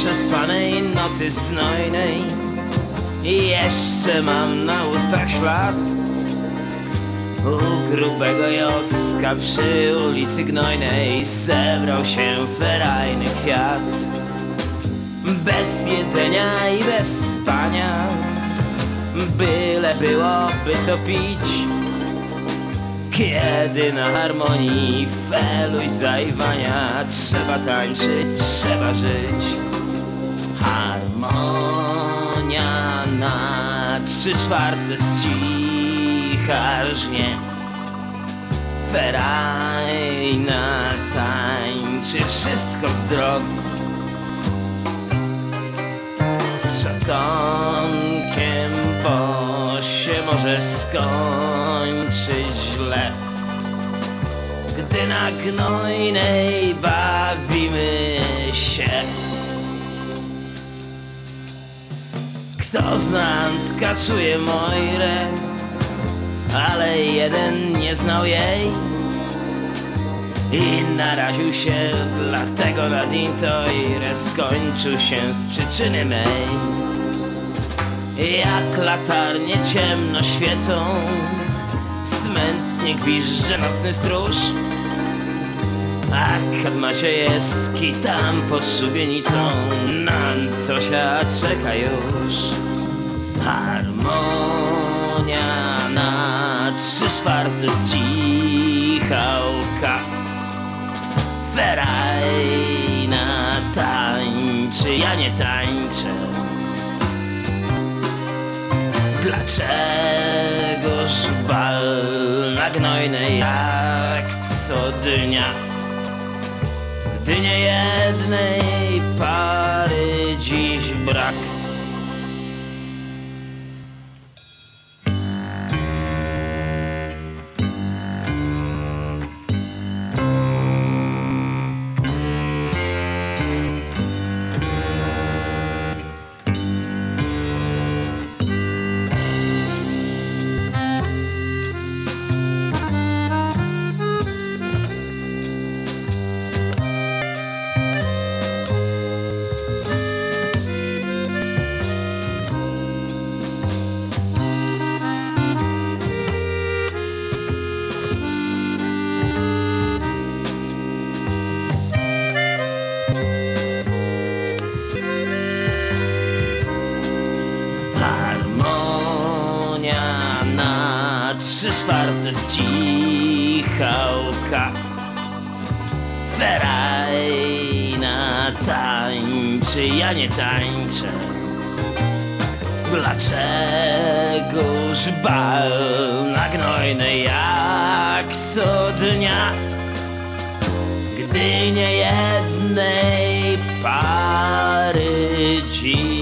nieprzespanej nocy snojnej. I jeszcze mam na ustach ślad. U grubego joska przy ulicy Gnojnej Zebrał się ferajny kwiat. Bez jedzenia i bez spania Byle byłoby to pić. Kiedy na harmonii feluj zajwania Trzeba tańczyć, trzeba żyć Harmonia na trzy czwarte ścicha rżnie Ferajna tańczy wszystko z drogi z szacunkiem, bo się może skończyć źle. Gdy na gnojnej bawimy Kto z Antka czuje Mojrę, ale jeden nie znał jej. I naraził się, dlatego na Dintoire skończył się z przyczyny mej. Jak latarnie ciemno świecą, smętnie gwizdże nocny stróż. A kad Maciejewski tam pod szubienicą na Antosia czeka już. Harmonia na trzy czwarte zcichałka. Ferajna tańczy, ja nie tańczę. Dlaczegoż bal na gnojnej jak co dnia? Gdy nie jednej pary dziś brak. Trzy czwarte zcichałka. Ferajna tańczy, ja nie tańczę. Dlaczegoż bal na gnojnej jak co dnia? Gdy nie jednej pary dziś